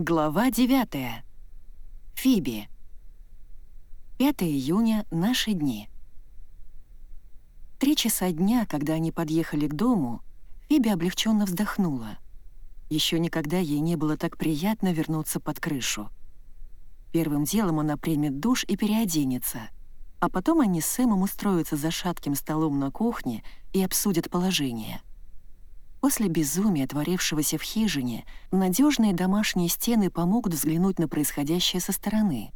Глава 9. Фиби. 5 июня — наши дни. Три часа дня, когда они подъехали к дому, Фиби облегченно вздохнула. Еще никогда ей не было так приятно вернуться под крышу. Первым делом она примет душ и переоденется, а потом они с Сэмом устроятся за шатким столом на кухне и обсудят положение — После безумия, творившегося в хижине, надежные домашние стены помогут взглянуть на происходящее со стороны.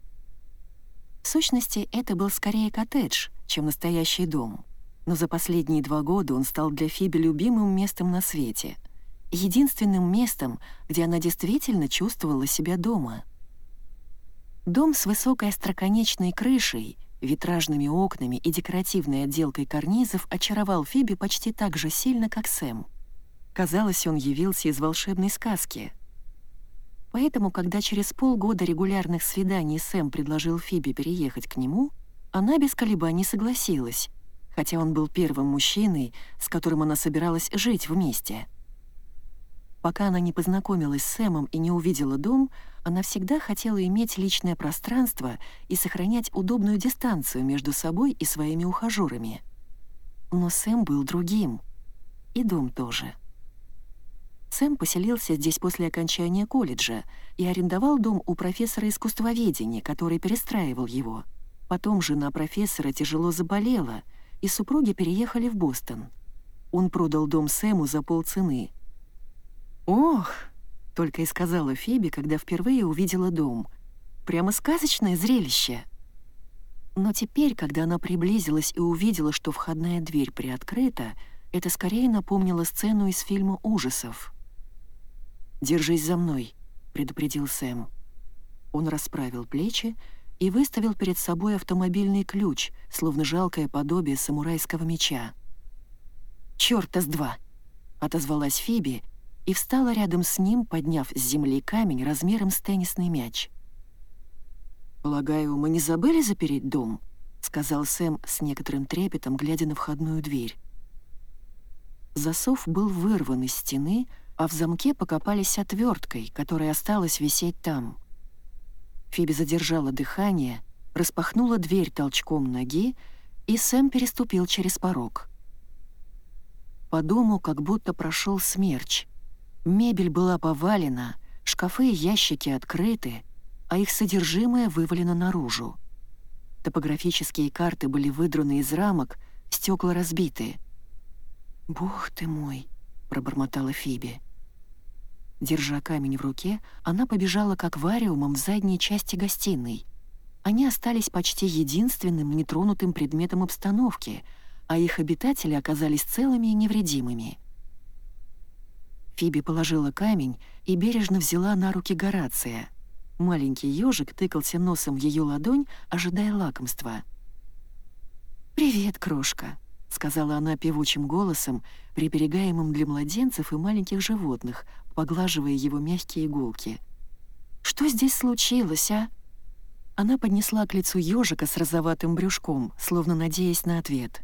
В сущности, это был скорее коттедж, чем настоящий дом. Но за последние два года он стал для Фиби любимым местом на свете. Единственным местом, где она действительно чувствовала себя дома. Дом с высокой остроконечной крышей, витражными окнами и декоративной отделкой карнизов очаровал Фиби почти так же сильно, как Сэм. Казалось, он явился из волшебной сказки. Поэтому, когда через полгода регулярных свиданий Сэм предложил Фиби переехать к нему, она без колебаний согласилась, хотя он был первым мужчиной, с которым она собиралась жить вместе. Пока она не познакомилась с Сэмом и не увидела дом, она всегда хотела иметь личное пространство и сохранять удобную дистанцию между собой и своими ухажерами. Но Сэм был другим. И дом тоже. Сэм поселился здесь после окончания колледжа и арендовал дом у профессора искусствоведения, который перестраивал его. Потом жена профессора тяжело заболела, и супруги переехали в Бостон. Он продал дом Сэму за полцены. «Ох!» — только и сказала Фиби, когда впервые увидела дом. «Прямо сказочное зрелище!» Но теперь, когда она приблизилась и увидела, что входная дверь приоткрыта, это скорее напомнило сцену из фильма ужасов. «Держись за мной», — предупредил Сэм. Он расправил плечи и выставил перед собой автомобильный ключ, словно жалкое подобие самурайского меча. «Чёрта с два!» — отозвалась Фиби и встала рядом с ним, подняв с земли камень размером с теннисный мяч. «Полагаю, мы не забыли запереть дом?» — сказал Сэм с некоторым трепетом, глядя на входную дверь. Засов был вырван из стены, — а в замке покопались отверткой, которая осталась висеть там. Фиби задержала дыхание, распахнула дверь толчком ноги, и Сэм переступил через порог. По дому как будто прошел смерч. Мебель была повалена, шкафы и ящики открыты, а их содержимое вывалено наружу. Топографические карты были выдраны из рамок, стекла разбиты. «Бог ты мой!» пробормотала Фиби. Держа камень в руке, она побежала к аквариумам в задней части гостиной. Они остались почти единственным нетронутым предметом обстановки, а их обитатели оказались целыми и невредимыми. Фиби положила камень и бережно взяла на руки Горация. Маленький ежик тыкался носом в ее ладонь, ожидая лакомства. «Привет, крошка», — сказала она певучим голосом, приберегаемым для младенцев и маленьких животных, поглаживая его мягкие иголки. «Что здесь случилось, а?» Она поднесла к лицу ежика с розоватым брюшком, словно надеясь на ответ.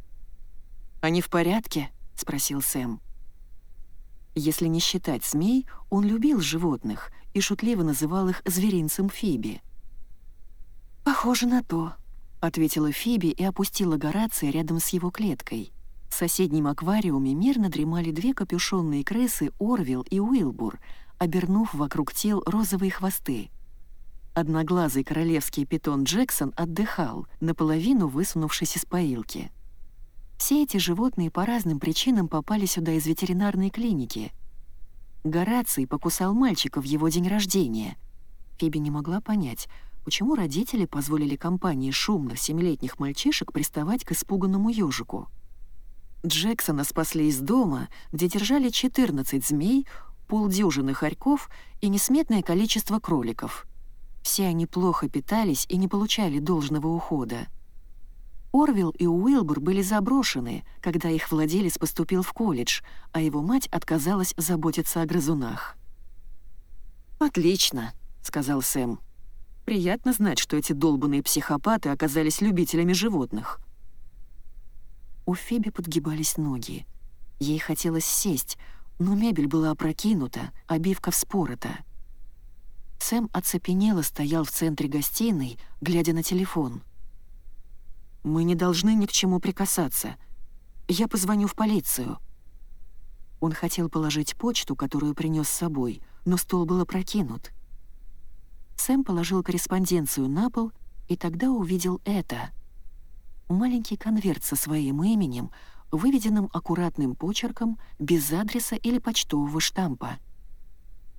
«Они в порядке?» — спросил Сэм. Если не считать змей, он любил животных и шутливо называл их зверинцем Фиби. «Похоже на то», — ответила Фиби и опустила Горация рядом с его клеткой. В соседнем аквариуме мирно дремали две капюшонные крысы Орвил и Уилбур, обернув вокруг тел розовые хвосты. Одноглазый королевский питон Джексон отдыхал, наполовину высунувшись из поилки. Все эти животные по разным причинам попали сюда из ветеринарной клиники. Гораций покусал мальчика в его день рождения. Фиби не могла понять — почему родители позволили компании шумных семилетних мальчишек приставать к испуганному ежику. Джексона спасли из дома, где держали 14 змей, полдюжины хорьков и несметное количество кроликов. Все они плохо питались и не получали должного ухода. Орвилл и Уилбур были заброшены, когда их владелец поступил в колледж, а его мать отказалась заботиться о грызунах. «Отлично», — сказал Сэм. Приятно знать, что эти долбанные психопаты оказались любителями животных. У Феби подгибались ноги. Ей хотелось сесть, но мебель была опрокинута, обивка вспорота. Сэм оцепенело стоял в центре гостиной, глядя на телефон. «Мы не должны ни к чему прикасаться. Я позвоню в полицию». Он хотел положить почту, которую принес с собой, но стол был опрокинут. Сэм положил корреспонденцию на пол и тогда увидел это. Маленький конверт со своим именем, выведенным аккуратным почерком, без адреса или почтового штампа.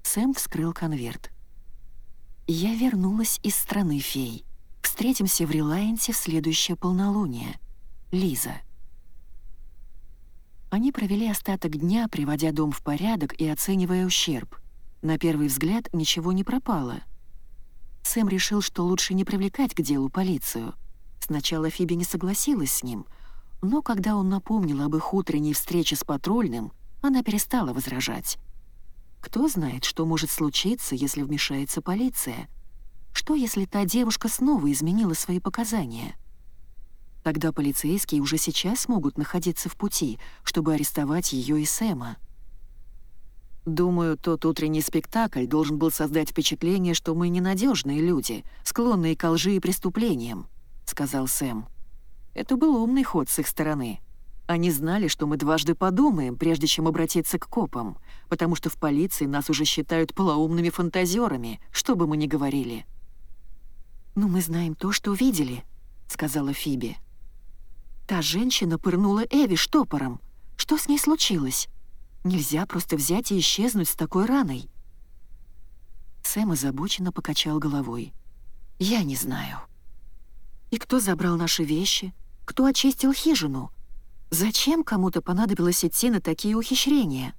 Сэм вскрыл конверт. «Я вернулась из страны фей. Встретимся в Релайенсе в следующее полнолуние. Лиза». Они провели остаток дня, приводя дом в порядок и оценивая ущерб. На первый взгляд ничего не пропало. Сэм решил, что лучше не привлекать к делу полицию. Сначала Фиби не согласилась с ним, но когда он напомнил об их утренней встрече с патрульным, она перестала возражать. Кто знает, что может случиться, если вмешается полиция? Что, если та девушка снова изменила свои показания? Тогда полицейские уже сейчас могут находиться в пути, чтобы арестовать ее и Сэма. Думаю, тот утренний спектакль должен был создать впечатление, что мы ненадежные люди, склонные к лжи и преступлениям, сказал Сэм. Это был умный ход с их стороны. Они знали, что мы дважды подумаем, прежде чем обратиться к копам, потому что в полиции нас уже считают полоумными фантазерами, что бы мы ни говорили. «Но мы знаем то, что видели», — сказала Фиби. «Та женщина пырнула Эви штопором. Что с ней случилось? Нельзя просто взять и исчезнуть с такой раной». Сэм озабоченно покачал головой. «Я не знаю». «И кто забрал наши вещи? Кто очистил хижину? Зачем кому-то понадобилось идти на такие ухищрения?»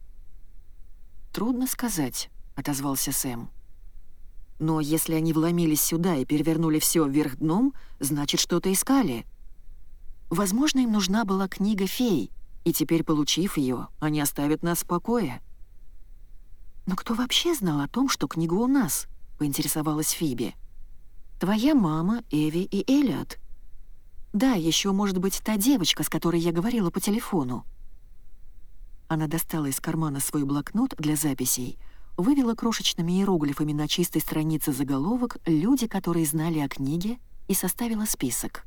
«Трудно сказать», — отозвался Сэм. «Но если они вломились сюда и перевернули все вверх дном, значит, что-то искали. Возможно, им нужна была книга фей, и теперь, получив ее, они оставят нас в покое». «Но кто вообще знал о том, что книга у нас?» — поинтересовалась Фиби. «Твоя мама, Эви и Элиот. Да, еще может быть та девочка, с которой я говорила по телефону». Она достала из кармана свой блокнот для записей, вывела крошечными иероглифами на чистой странице заголовок «Люди, которые знали о книге» и составила список.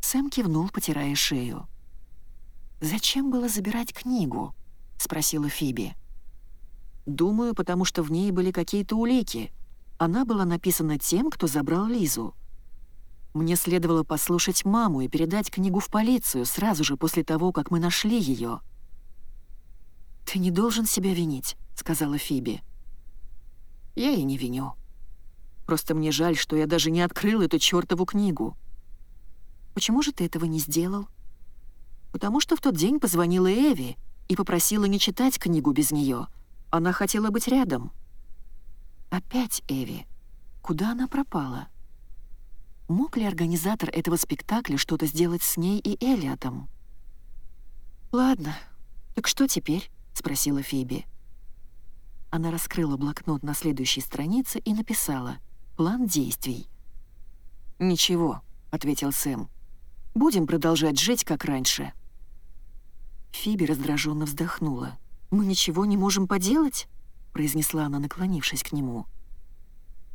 Сэм кивнул, потирая шею. «Зачем было забирать книгу?» — спросила Фиби. «Думаю, потому что в ней были какие-то улики. Она была написана тем, кто забрал Лизу. Мне следовало послушать маму и передать книгу в полицию сразу же после того, как мы нашли ее». «Ты не должен себя винить», — сказала Фиби. «Я и не виню. Просто мне жаль, что я даже не открыл эту чёртову книгу». «Почему же ты этого не сделал?» потому что в тот день позвонила Эви и попросила не читать книгу без нее. Она хотела быть рядом. Опять Эви. Куда она пропала? Мог ли организатор этого спектакля что-то сделать с ней и Элиотом? «Ладно, так что теперь?» — спросила Фиби. Она раскрыла блокнот на следующей странице и написала «План действий». «Ничего», — ответил Сэм. «Будем продолжать жить, как раньше». Фиби раздраженно вздохнула. «Мы ничего не можем поделать?» — произнесла она, наклонившись к нему.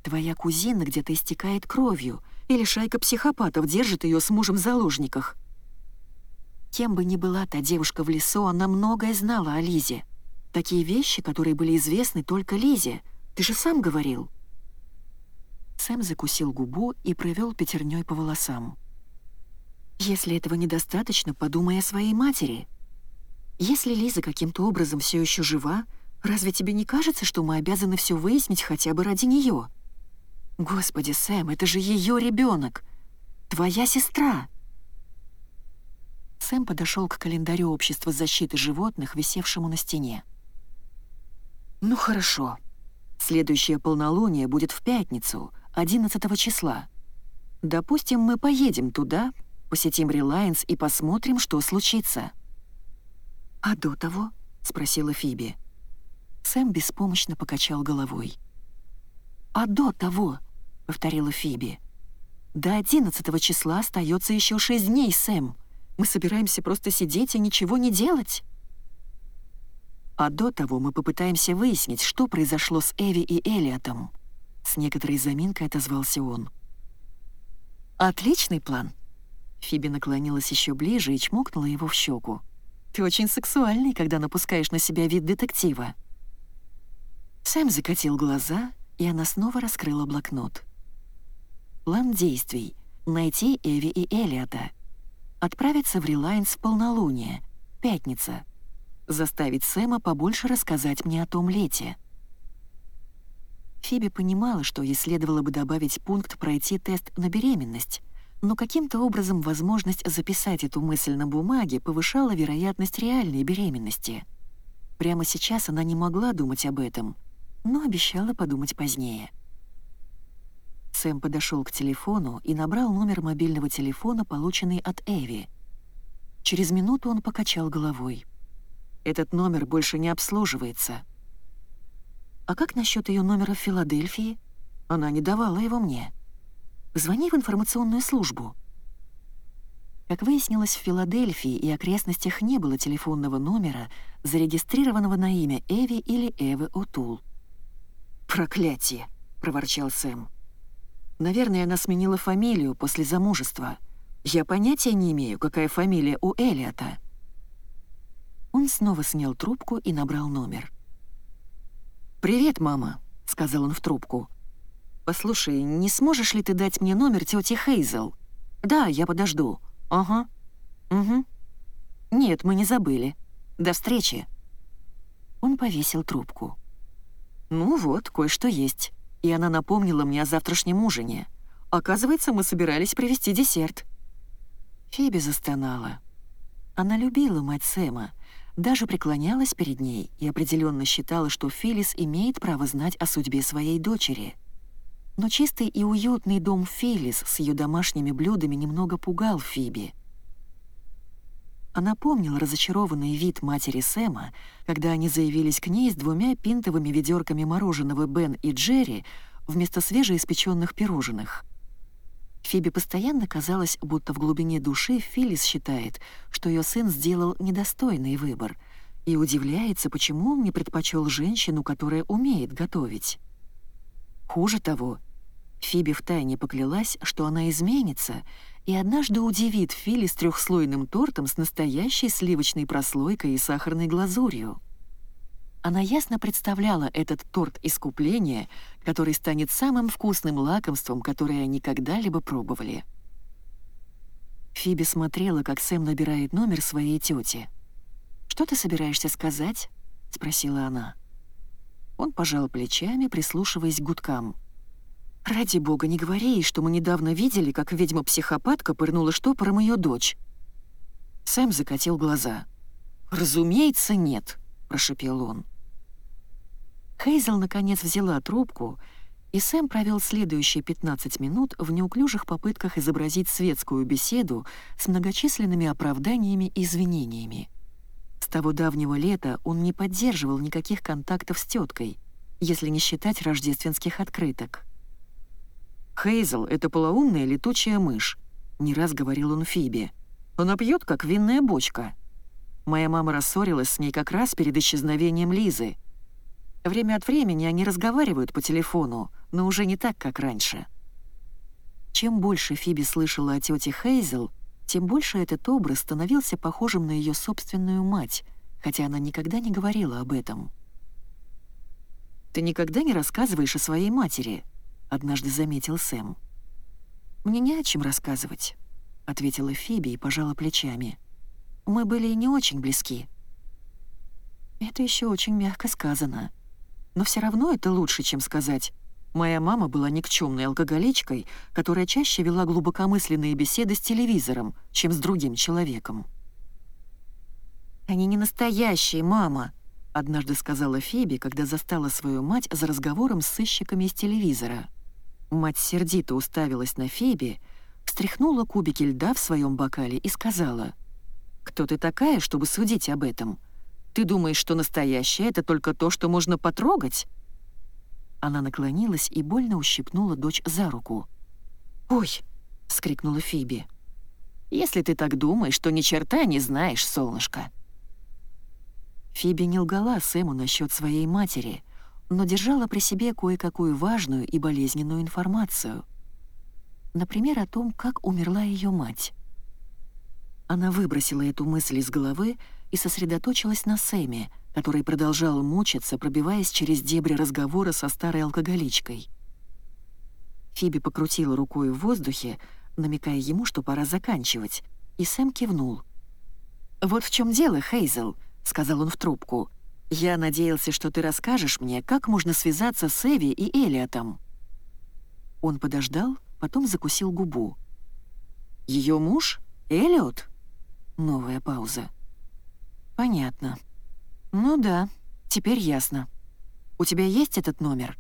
«Твоя кузина где-то истекает кровью, или шайка психопатов держит ее с мужем в заложниках». Кем бы ни была та девушка в лесу, она многое знала о Лизе. Такие вещи, которые были известны только Лизе. Ты же сам говорил. Сэм закусил губу и провел пятерней по волосам. «Если этого недостаточно, подумай о своей матери», если Лиза каким-то образом все еще жива, разве тебе не кажется, что мы обязаны все выяснить хотя бы ради нее? Господи, Сэм, это же ее ребенок, твоя сестра. Сэм подошел к календарю общества защиты животных, висевшему на стене. Ну хорошо. Следующее полнолуние будет в пятницу, 11 числа. Допустим, мы поедем туда, посетим Релайнс и посмотрим, что случится. «А до того?» — спросила Фиби. Сэм беспомощно покачал головой. «А до того?» — повторила Фиби. «До одиннадцатого числа остается еще шесть дней, Сэм. Мы собираемся просто сидеть и ничего не делать». «А до того мы попытаемся выяснить, что произошло с Эви и Элиотом», — с некоторой заминкой отозвался он. «Отличный план!» Фиби наклонилась еще ближе и чмокнула его в щеку. «Ты очень сексуальный, когда напускаешь на себя вид детектива». Сэм закатил глаза, и она снова раскрыла блокнот. План действий — найти Эви и Элиота. Отправиться в Релайнс в полнолуние, пятница. Заставить Сэма побольше рассказать мне о том лете. Фиби понимала, что ей следовало бы добавить пункт «пройти тест на беременность», но каким-то образом возможность записать эту мысль на бумаге повышала вероятность реальной беременности. Прямо сейчас она не могла думать об этом, но обещала подумать позднее. Сэм подошел к телефону и набрал номер мобильного телефона, полученный от Эви. Через минуту он покачал головой. «Этот номер больше не обслуживается». «А как насчет ее номера в Филадельфии? Она не давала его мне. Звони в информационную службу». Как выяснилось, в Филадельфии и окрестностях не было телефонного номера, зарегистрированного на имя Эви или Эвы Отул. «Проклятие!» — проворчал Сэм. Наверное, она сменила фамилию после замужества. Я понятия не имею, какая фамилия у Элиота». Он снова снял трубку и набрал номер. «Привет, мама», — сказал он в трубку. «Послушай, не сможешь ли ты дать мне номер тети Хейзел?» «Да, я подожду». «Ага». «Угу». «Нет, мы не забыли. До встречи». Он повесил трубку. «Ну вот, кое-что есть» и она напомнила мне о завтрашнем ужине. Оказывается, мы собирались привезти десерт. Фиби застонала. Она любила мать Сэма, даже преклонялась перед ней и определенно считала, что Филлис имеет право знать о судьбе своей дочери. Но чистый и уютный дом Филлис с ее домашними блюдами немного пугал Фиби. Она помнила разочарованный вид матери Сэма, когда они заявились к ней с двумя пинтовыми ведерками мороженого Бен и Джерри вместо свежеиспеченных пирожных. Фиби постоянно казалось, будто в глубине души Филлис считает, что ее сын сделал недостойный выбор, и удивляется, почему он не предпочел женщину, которая умеет готовить. Хуже того, Фиби втайне поклялась, что она изменится и однажды удивит Фили с трехслойным тортом с настоящей сливочной прослойкой и сахарной глазурью. Она ясно представляла этот торт искупления, который станет самым вкусным лакомством, которое они когда-либо пробовали. Фиби смотрела, как Сэм набирает номер своей тети. «Что ты собираешься сказать?» — спросила она. Он пожал плечами, прислушиваясь к гудкам — «Ради бога, не говори ей, что мы недавно видели, как ведьма-психопатка пырнула штопором ее дочь». Сэм закатил глаза. «Разумеется, нет», — прошепел он. Хейзел наконец взяла трубку, и Сэм провел следующие 15 минут в неуклюжих попытках изобразить светскую беседу с многочисленными оправданиями и извинениями. С того давнего лета он не поддерживал никаких контактов с теткой, если не считать рождественских открыток. «Хейзел — это полоумная летучая мышь», — не раз говорил он Фиби. «Она пьет, как винная бочка». Моя мама рассорилась с ней как раз перед исчезновением Лизы. Время от времени они разговаривают по телефону, но уже не так, как раньше. Чем больше Фиби слышала о тете Хейзел, тем больше этот образ становился похожим на ее собственную мать, хотя она никогда не говорила об этом. «Ты никогда не рассказываешь о своей матери», — однажды заметил Сэм. «Мне не о чем рассказывать», — ответила Фиби и пожала плечами. «Мы были не очень близки». Это еще очень мягко сказано. Но все равно это лучше, чем сказать «Моя мама была никчемной алкоголичкой, которая чаще вела глубокомысленные беседы с телевизором, чем с другим человеком». «Они не настоящие, мама», — однажды сказала Фиби, когда застала свою мать за разговором с сыщиками из телевизора. Мать сердито уставилась на Фиби, встряхнула кубики льда в своем бокале и сказала, «Кто ты такая, чтобы судить об этом? Ты думаешь, что настоящее — это только то, что можно потрогать?» Она наклонилась и больно ущипнула дочь за руку. «Ой!» — вскрикнула Фиби. «Если ты так думаешь, то ни черта не знаешь, солнышко». Фиби не лгала Сэму насчет своей матери — но держала при себе кое-какую важную и болезненную информацию. Например, о том, как умерла ее мать. Она выбросила эту мысль из головы и сосредоточилась на Сэме, который продолжал мучиться, пробиваясь через дебри разговора со старой алкоголичкой. Фиби покрутила рукой в воздухе, намекая ему, что пора заканчивать, и Сэм кивнул. «Вот в чем дело, Хейзел», — сказал он в трубку. «Я надеялся, что ты расскажешь мне, как можно связаться с Эви и Элиотом». Он подождал, потом закусил губу. Ее муж? Элиот?» Новая пауза. «Понятно. Ну да, теперь ясно. У тебя есть этот номер?»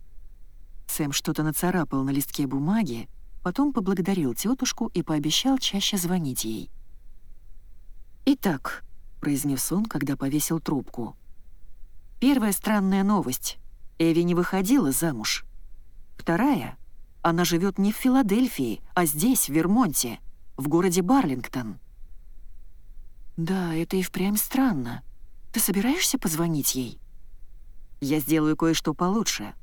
Сэм что-то нацарапал на листке бумаги, потом поблагодарил тетушку и пообещал чаще звонить ей. «Итак», — произнес он, когда повесил трубку. «Первая странная новость. Эви не выходила замуж. Вторая — она живет не в Филадельфии, а здесь, в Вермонте, в городе Барлингтон». «Да, это и впрямь странно. Ты собираешься позвонить ей?» «Я сделаю кое-что получше.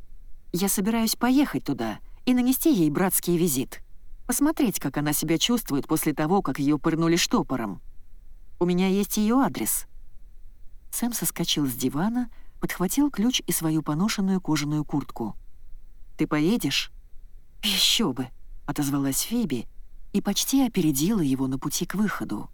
Я собираюсь поехать туда и нанести ей братский визит. Посмотреть, как она себя чувствует после того, как ее пырнули штопором. У меня есть ее адрес». Сэм соскочил с дивана, подхватил ключ и свою поношенную кожаную куртку. «Ты поедешь?» «Еще бы!» — отозвалась Фиби и почти опередила его на пути к выходу.